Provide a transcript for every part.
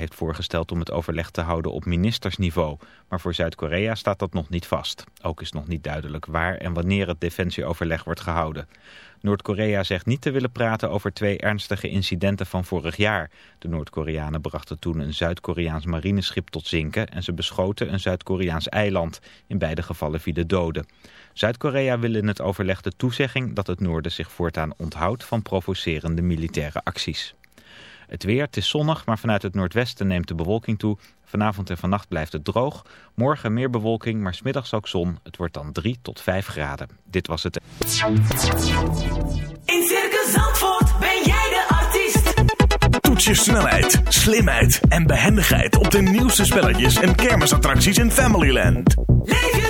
heeft voorgesteld om het overleg te houden op ministersniveau. Maar voor Zuid-Korea staat dat nog niet vast. Ook is nog niet duidelijk waar en wanneer het defensieoverleg wordt gehouden. Noord-Korea zegt niet te willen praten over twee ernstige incidenten van vorig jaar. De Noord-Koreanen brachten toen een Zuid-Koreaans marineschip tot zinken en ze beschoten een Zuid-Koreaans eiland. In beide gevallen vielen doden. Zuid-Korea wil in het overleg de toezegging dat het noorden zich voortaan onthoudt van provocerende militaire acties. Het weer, het is zonnig, maar vanuit het noordwesten neemt de bewolking toe. Vanavond en vannacht blijft het droog. Morgen meer bewolking, maar smiddags ook zon. Het wordt dan 3 tot 5 graden. Dit was het. In Circus Zandvoort ben jij de artiest. Toets je snelheid, slimheid en behendigheid op de nieuwste spelletjes en kermisattracties in Familyland. Leef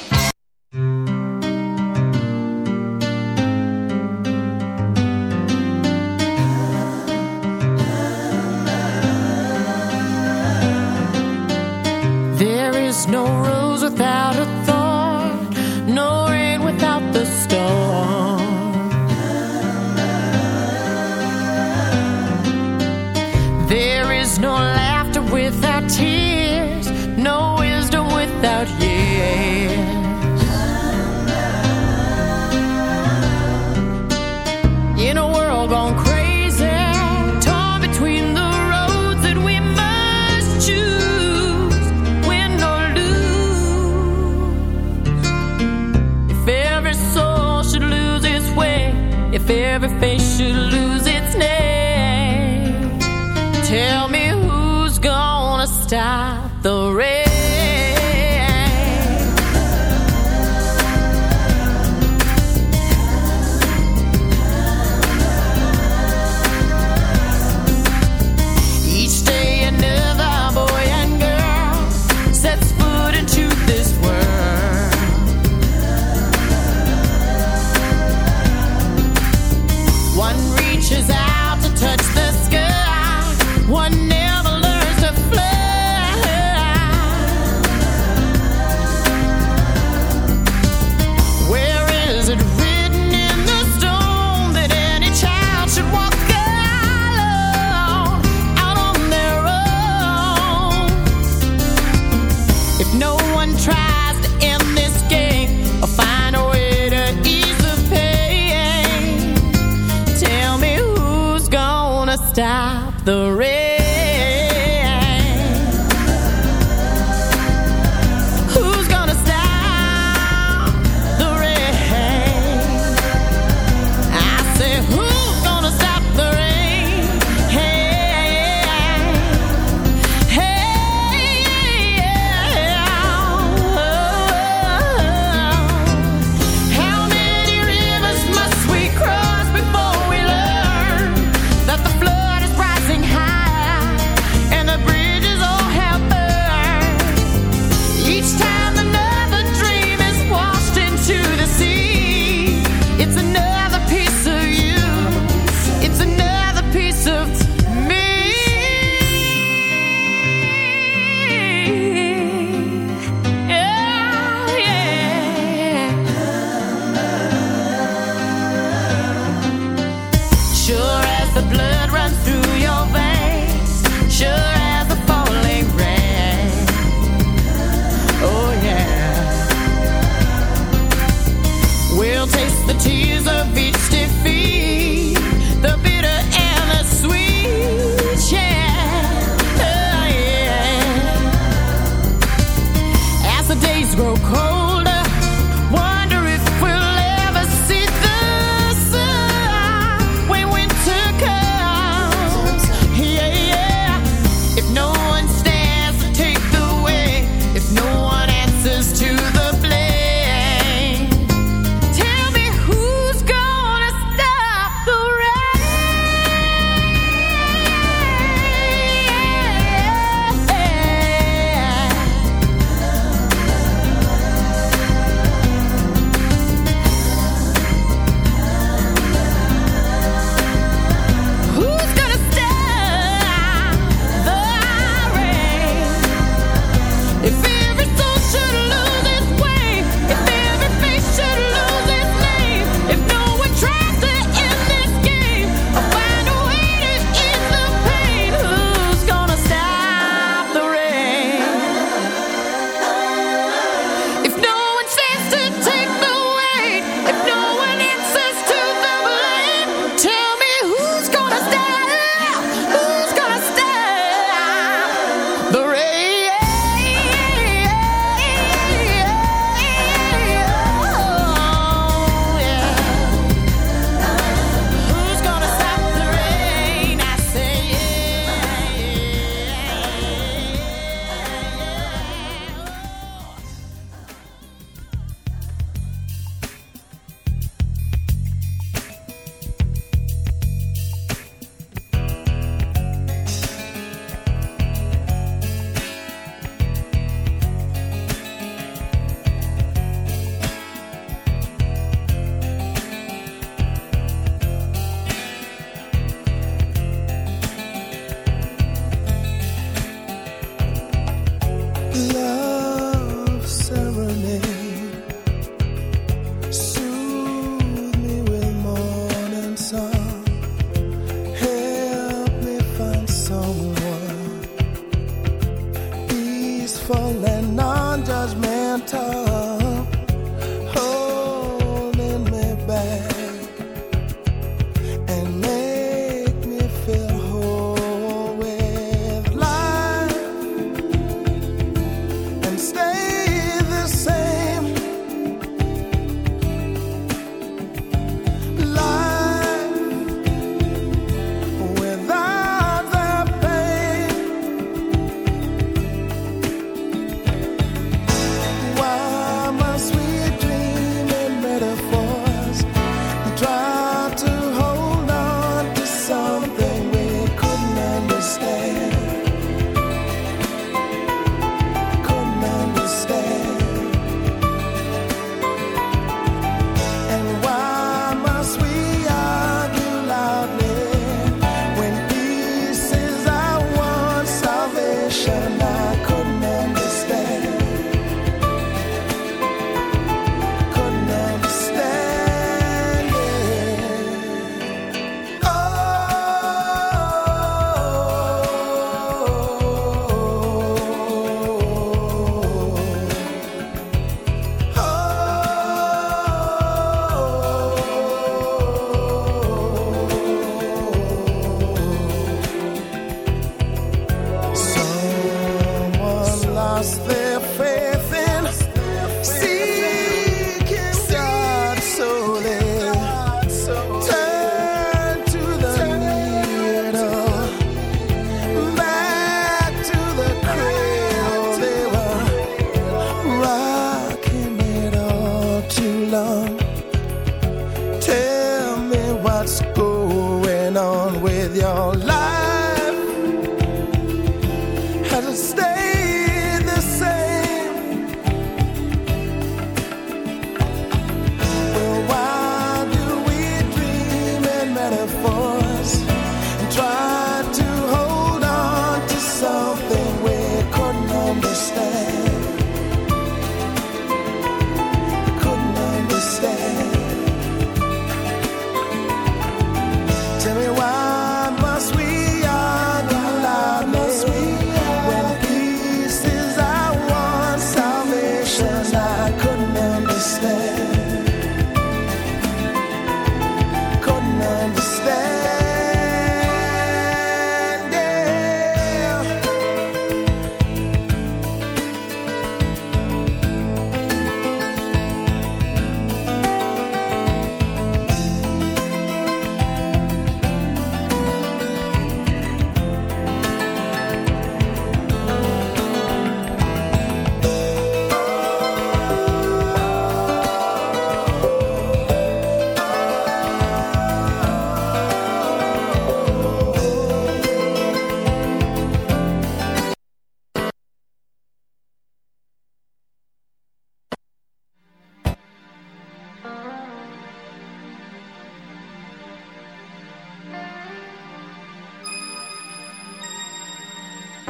One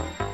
Adrian,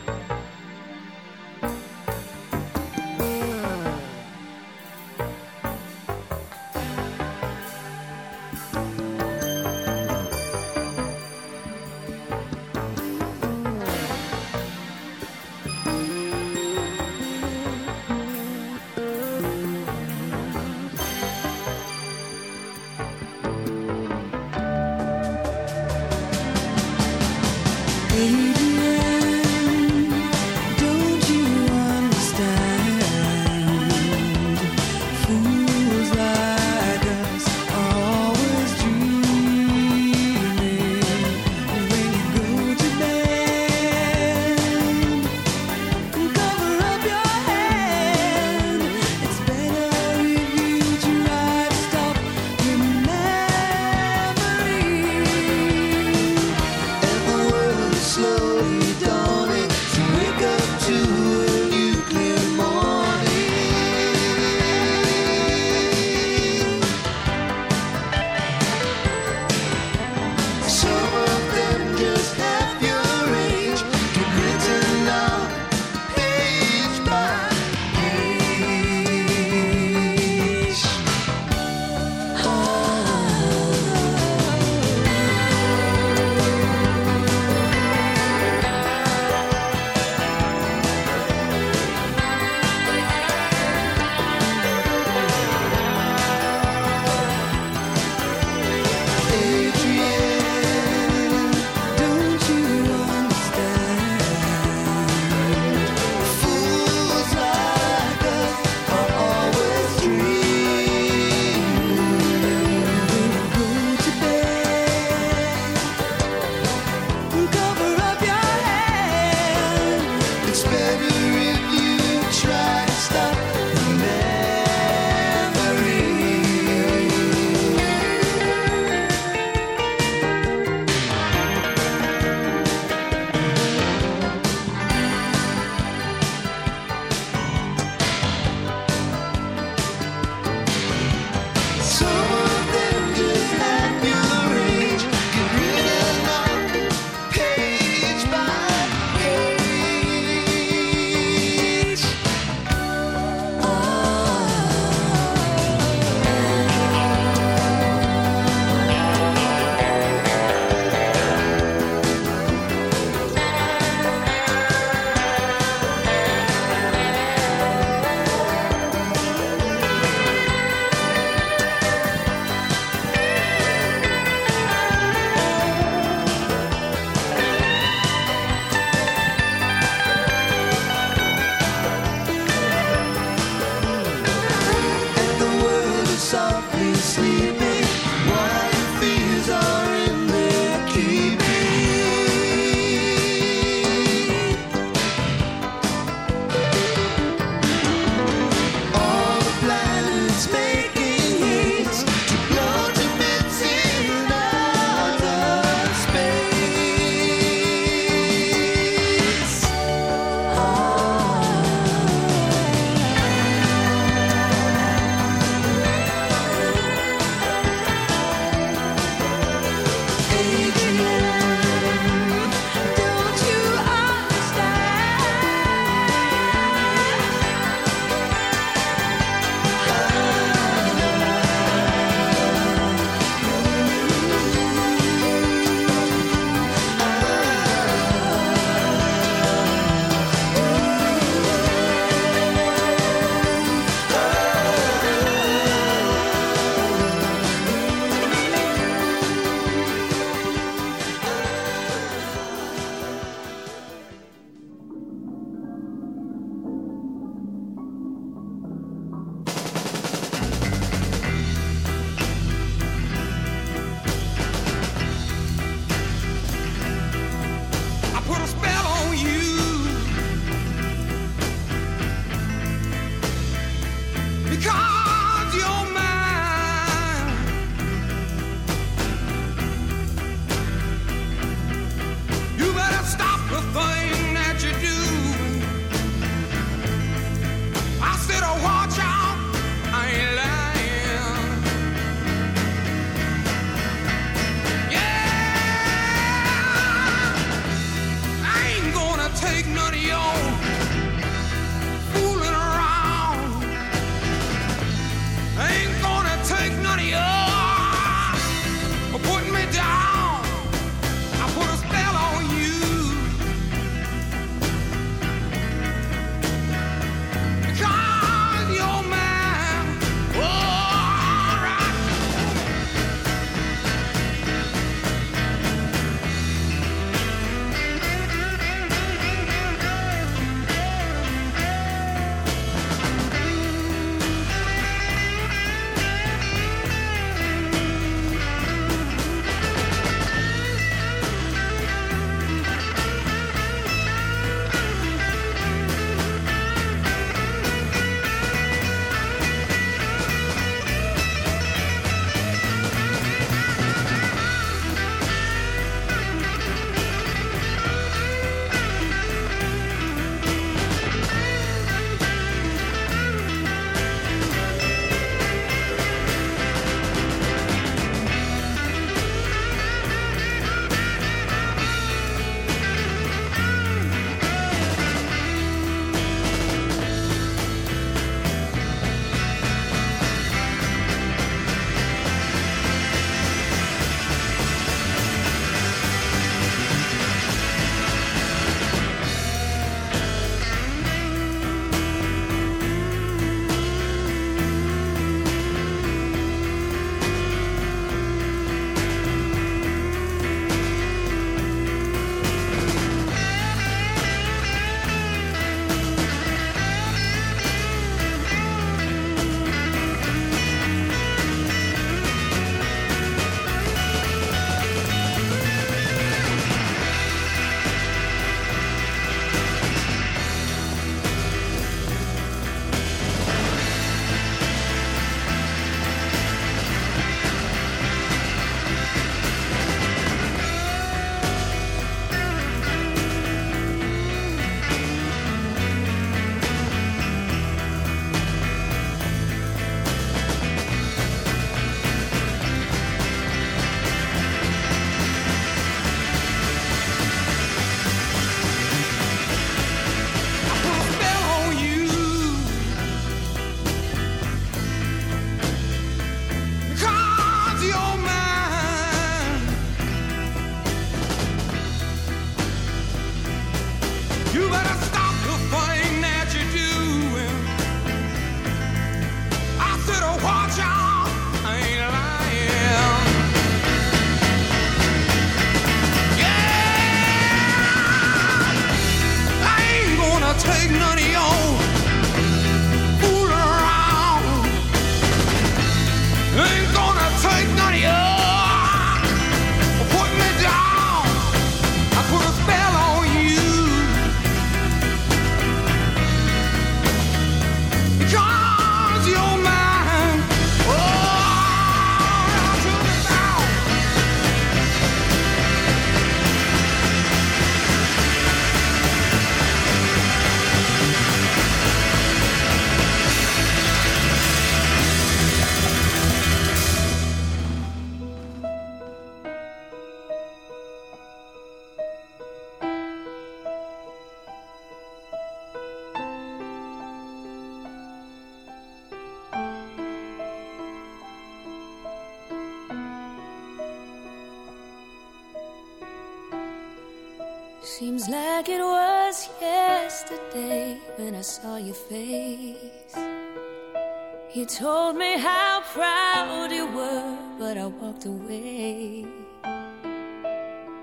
told me how proud you were, but I walked away.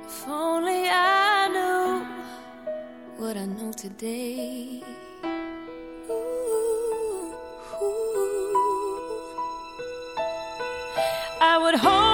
If only I knew what I know today. Ooh, ooh. I would hold.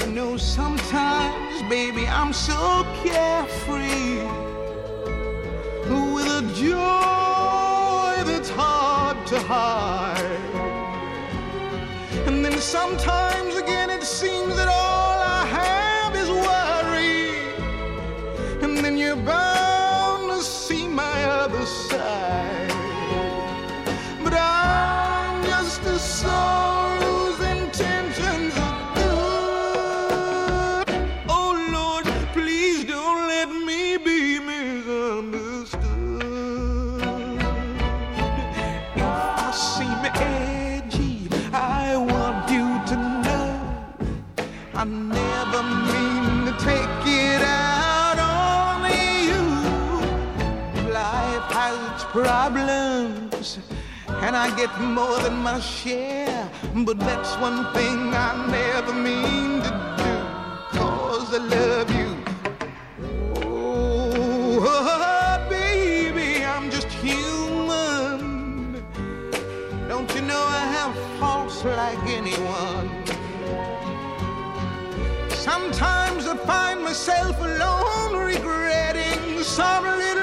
You know, sometimes, baby, I'm so carefree with a joy that's hard to hide. And then sometimes again I get more than my share. But that's one thing I never mean to do, cause I love you. Oh, baby, I'm just human. Don't you know I have faults like anyone? Sometimes I find myself alone regretting some little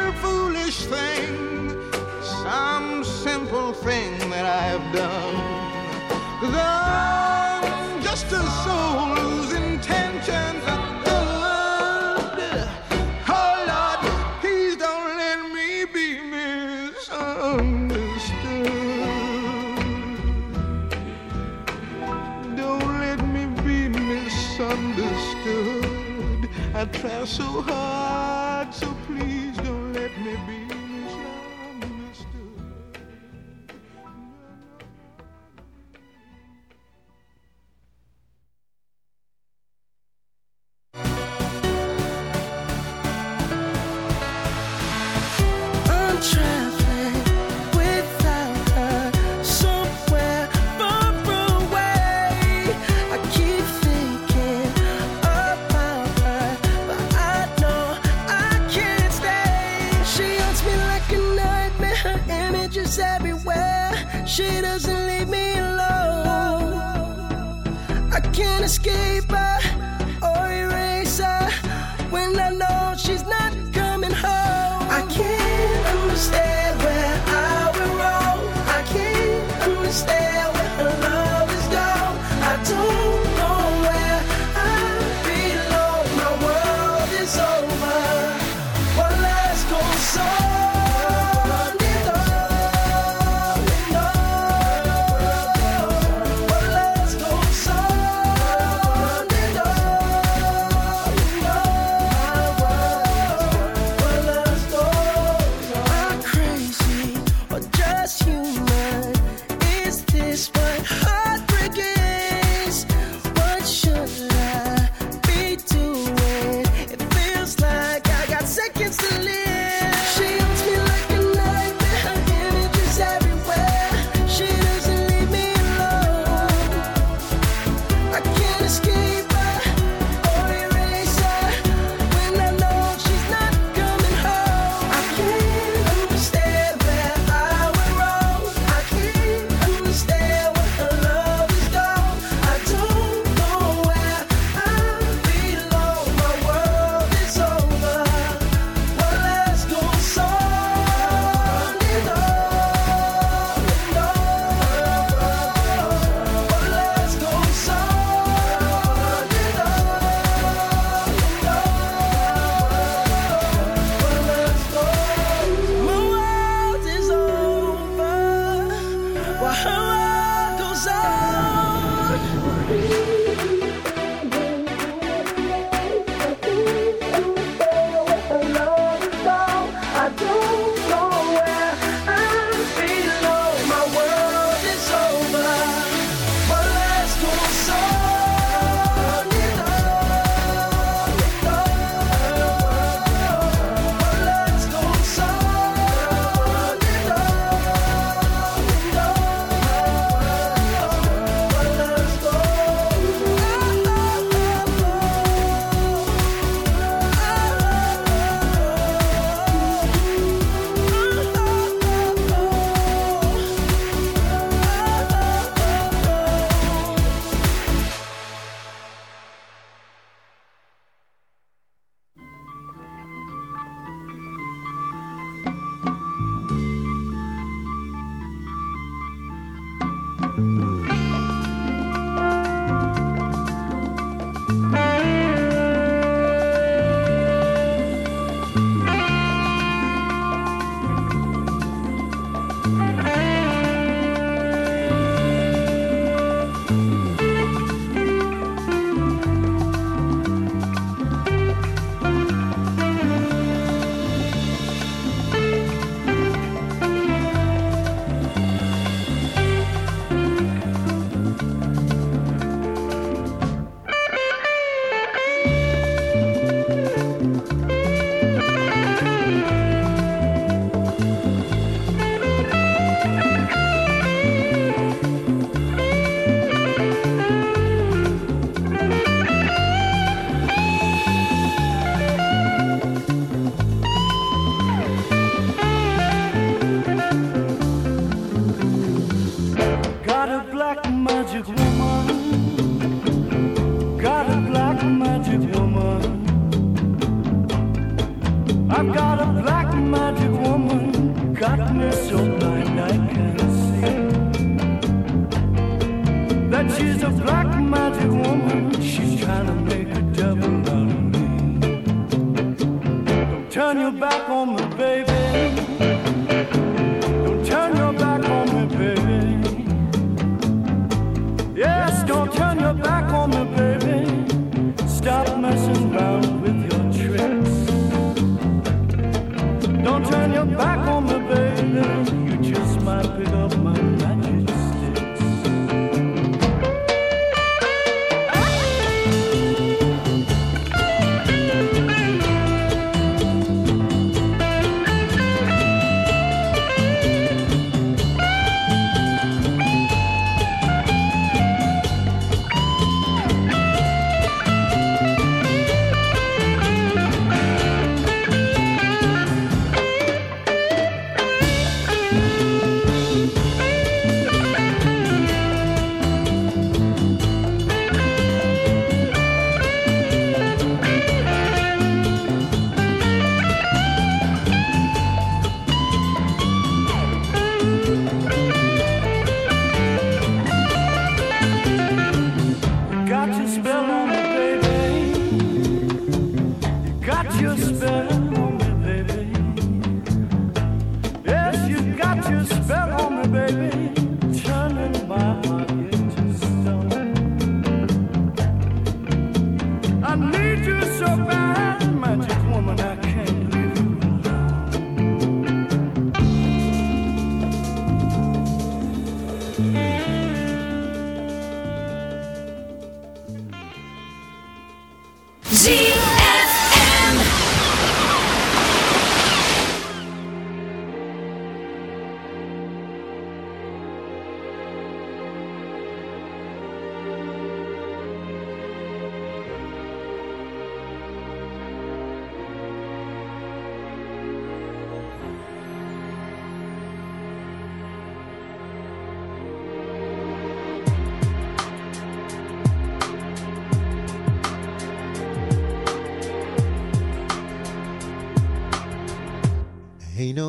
I try so hard, so please don't let me be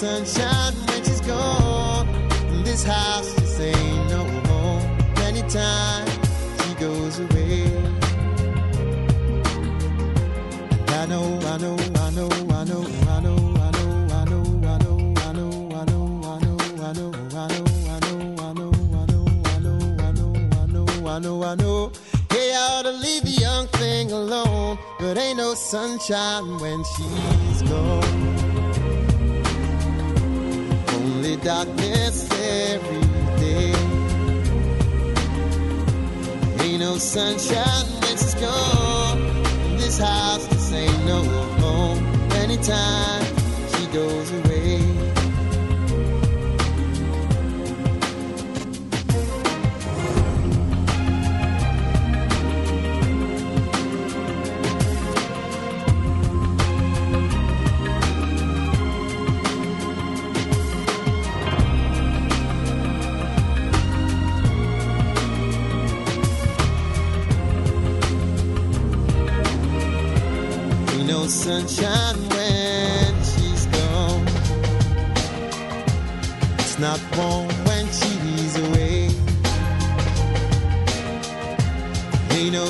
sunshine when she's gone. And this house just ain't no home. Anytime she goes away. And I know, I know, I know, I know, I know. I know, I know. Hey, I ought to leave the young thing alone, but ain't no sunshine when she's gone. Darkness every day. Ain't no sunshine when she's gone. And this house just ain't no home. Anytime she goes away.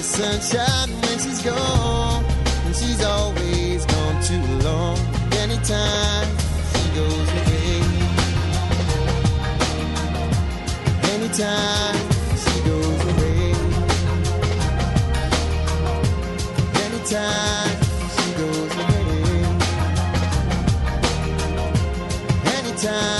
Sunshine when she's gone. And she's always gone too long. Anytime she goes away. Anytime she goes away. Anytime she goes away. Anytime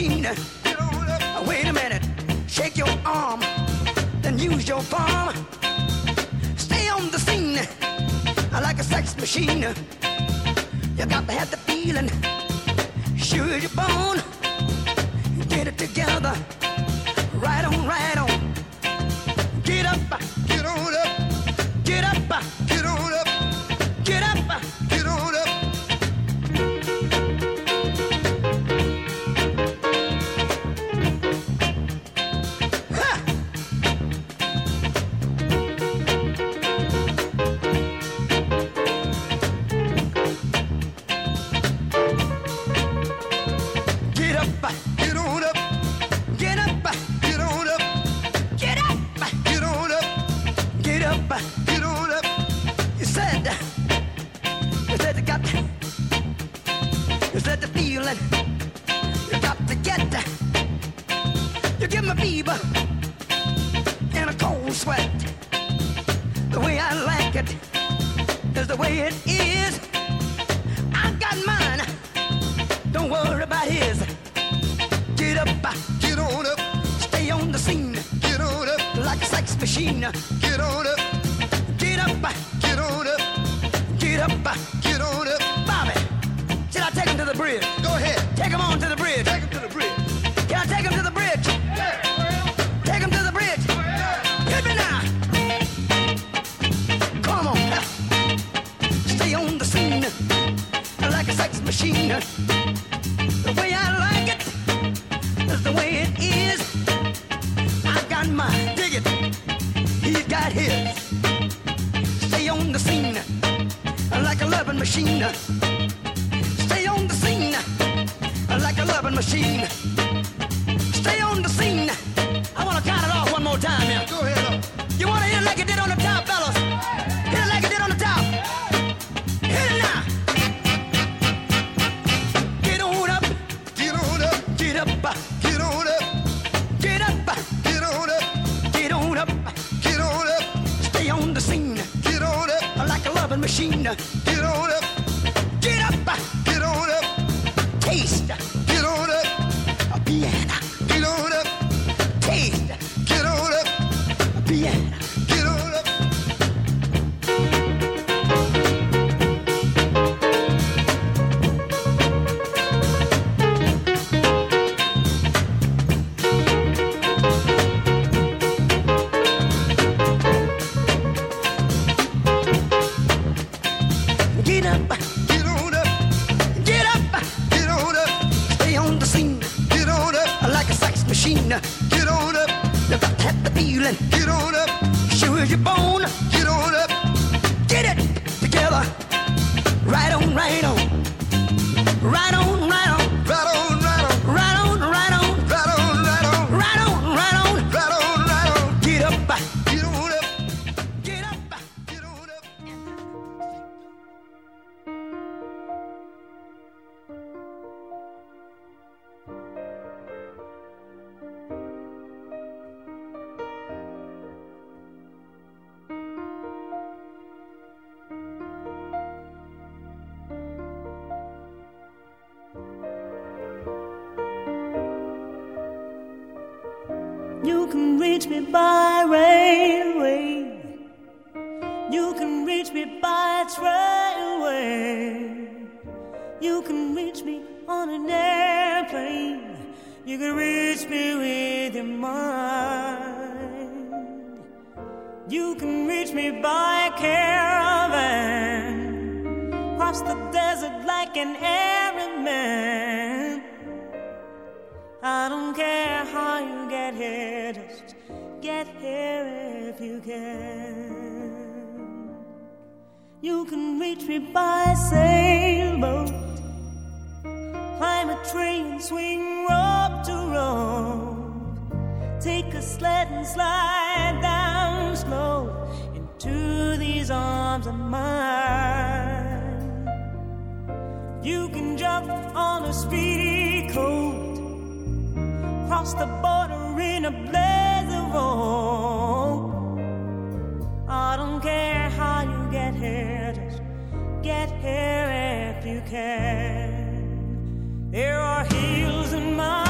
Wait a minute, shake your arm, then use your palm. Stay on the scene, like a sex machine. You got to have the feeling, sure your bone. Get it together, right on, right got, you said the feeling, you got to get, you give me fever and a cold sweat. The way I like it is the way it is. I got mine. Don't worry about his. Get up, uh, get on up, stay on the scene. Get on up, like a sex machine. Get on up, get up, uh, get on up, get up, up. Bridge? Go ahead, take him on to the bridge. Take him to the bridge. Can I take him to the bridge? Take him to the bridge. Hit me now. Come on, stay on the scene like a sex machine. The way I like it is the way it is. I got mine, dig it. He's got his. Stay on the scene like a loving machine. Machine. An Arab man. I don't care how you get here, just get here if you can. You can reach me by sailboat. Climb a train, swing rope to rope. Take a sled and slide down slow into these arms of mine. You can jump on a speedy coat, cross the border in a blaze of hope. I don't care how you get here, just get here if you can. There are hills in mountains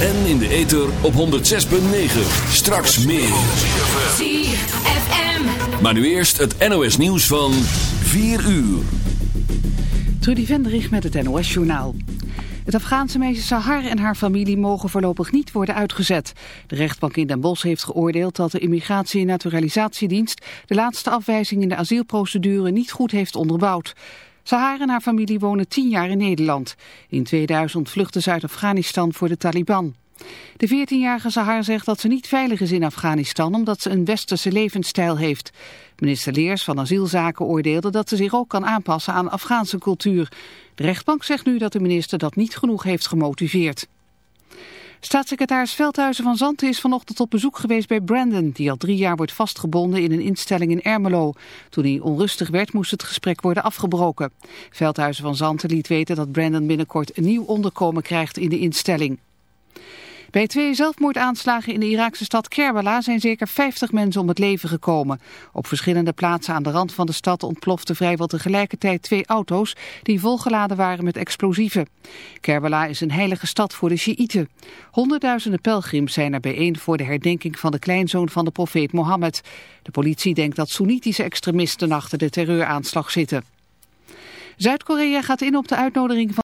En in de ether op 106.9. Straks meer. ZFM. Maar nu eerst het NOS nieuws van 4 uur. Trudy Vendrich met het NOS-journaal. Het Afghaanse meisje Sahar en haar familie mogen voorlopig niet worden uitgezet. De rechtbank in Den Bosch heeft geoordeeld dat de Immigratie- en Naturalisatiedienst de laatste afwijzing in de asielprocedure niet goed heeft onderbouwd. Sahar en haar familie wonen tien jaar in Nederland. In 2000 vluchtte ze uit Afghanistan voor de Taliban. De 14-jarige Sahar zegt dat ze niet veilig is in Afghanistan omdat ze een westerse levensstijl heeft. Minister Leers van Asielzaken oordeelde dat ze zich ook kan aanpassen aan Afghaanse cultuur. De rechtbank zegt nu dat de minister dat niet genoeg heeft gemotiveerd. Staatssecretaris Veldhuizen van Zanten is vanochtend op bezoek geweest bij Brandon, die al drie jaar wordt vastgebonden in een instelling in Ermelo. Toen hij onrustig werd moest het gesprek worden afgebroken. Veldhuizen van Zanten liet weten dat Brandon binnenkort een nieuw onderkomen krijgt in de instelling. Bij twee zelfmoordaanslagen in de Iraakse stad Kerbala zijn zeker 50 mensen om het leven gekomen. Op verschillende plaatsen aan de rand van de stad ontploften vrijwel tegelijkertijd twee auto's die volgeladen waren met explosieven. Kerbala is een heilige stad voor de Sjiïten. Honderdduizenden pelgrims zijn er bijeen voor de herdenking van de kleinzoon van de profeet Mohammed. De politie denkt dat Soenitische extremisten achter de terreuraanslag zitten. Zuid-Korea gaat in op de uitnodiging van